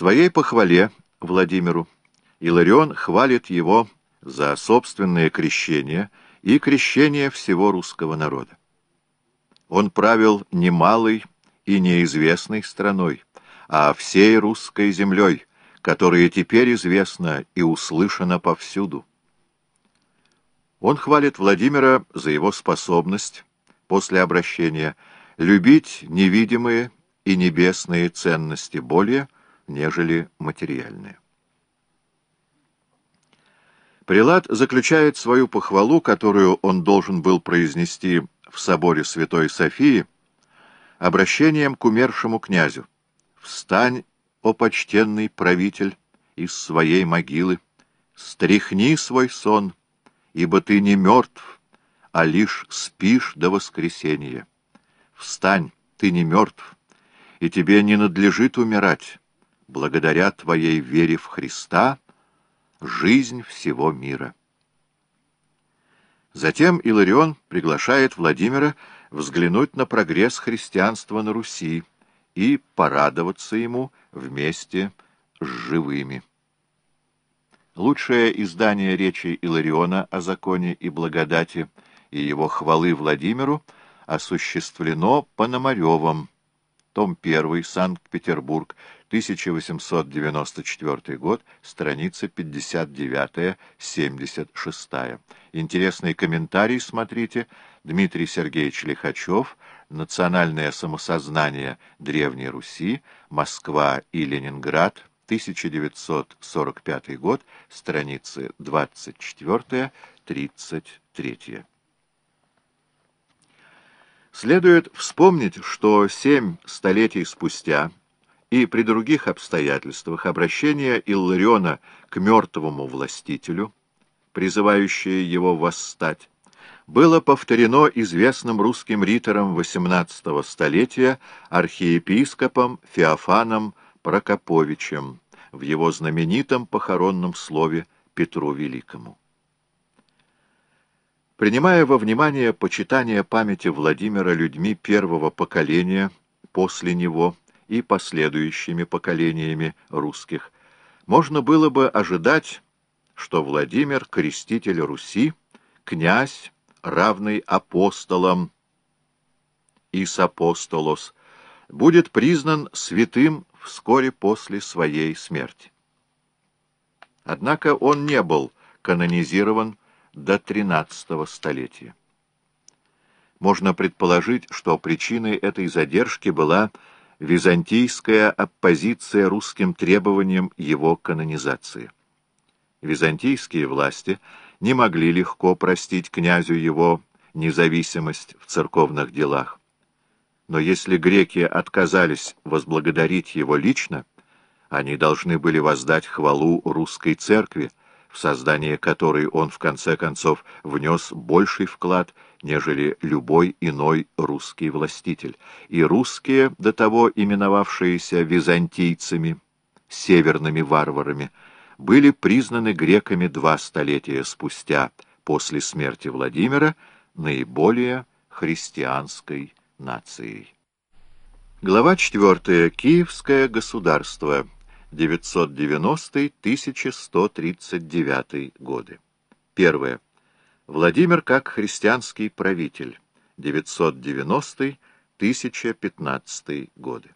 своей похвале Владимиру Иларион хвалит его за собственное крещение и крещение всего русского народа. Он правил немалой и неизвестной страной, а всей русской землей, которая теперь известна и услышана повсюду. Он хвалит Владимира за его способность после обращения любить невидимые и небесные ценности более, нежели материальные. Прилад заключает свою похвалу, которую он должен был произнести в соборе Святой Софии, обращением к умершему князю. «Встань, о почтенный правитель, из своей могилы, стряхни свой сон, ибо ты не мертв, а лишь спишь до воскресения. Встань, ты не мертв, и тебе не надлежит умирать, благодаря твоей вере в Христа — жизнь всего мира. Затем Иларион приглашает Владимира взглянуть на прогресс христианства на Руси и порадоваться ему вместе с живыми. Лучшее издание речи Илариона о законе и благодати и его хвалы Владимиру осуществлено Пономаревым, том 1, Санкт-Петербург, 1894 год, страница 59-76. Интересный комментарий смотрите. Дмитрий Сергеевич Лихачев. Национальное самосознание Древней Руси. Москва и Ленинград. 1945 год, страницы 24-33. Следует вспомнить, что семь столетий спустя и при других обстоятельствах обращение Иллариона к мертвому властителю, призывающее его восстать, было повторено известным русским ритором XVIII столетия архиепископом Феофаном Прокоповичем в его знаменитом похоронном слове Петру Великому. Принимая во внимание почитание памяти Владимира людьми первого поколения после него, и последующими поколениями русских, можно было бы ожидать, что Владимир, креститель Руси, князь, равный апостолам, Ис апостолос, будет признан святым вскоре после своей смерти. Однако он не был канонизирован до XIII столетия. Можно предположить, что причиной этой задержки была византийская оппозиция русским требованиям его канонизации. Византийские власти не могли легко простить князю его независимость в церковных делах. Но если греки отказались возблагодарить его лично, они должны были воздать хвалу русской церкви, в создание которой он в конце концов внес больший вклад, нежели любой иной русский властитель. И русские, до того именовавшиеся византийцами, северными варварами, были признаны греками два столетия спустя, после смерти Владимира, наиболее христианской нацией. Глава 4. Киевское государство. 990-1139 годы. Первое. Владимир как христианский правитель. 990-1015 годы.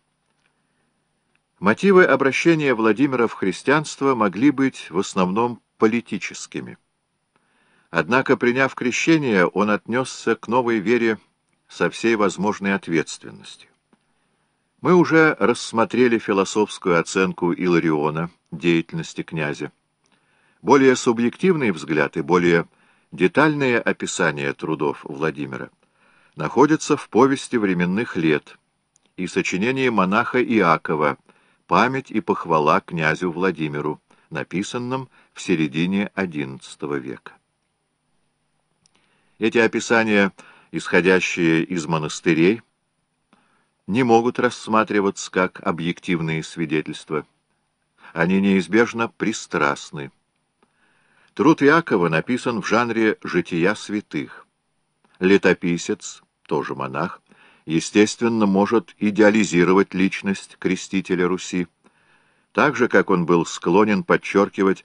Мотивы обращения Владимира в христианство могли быть в основном политическими. Однако, приняв крещение, он отнесся к новой вере со всей возможной ответственностью. Мы уже рассмотрели философскую оценку Илариона деятельности князя. Более субъективный взгляд и более детальное описание трудов Владимира находятся в повести временных лет и сочинении монаха Иакова «Память и похвала князю Владимиру», написанном в середине XI века. Эти описания, исходящие из монастырей, не могут рассматриваться как объективные свидетельства. Они неизбежно пристрастны. Труд Якова написан в жанре «жития святых». Летописец, тоже монах, естественно, может идеализировать личность крестителя Руси. так же, как он был склонен подчеркивать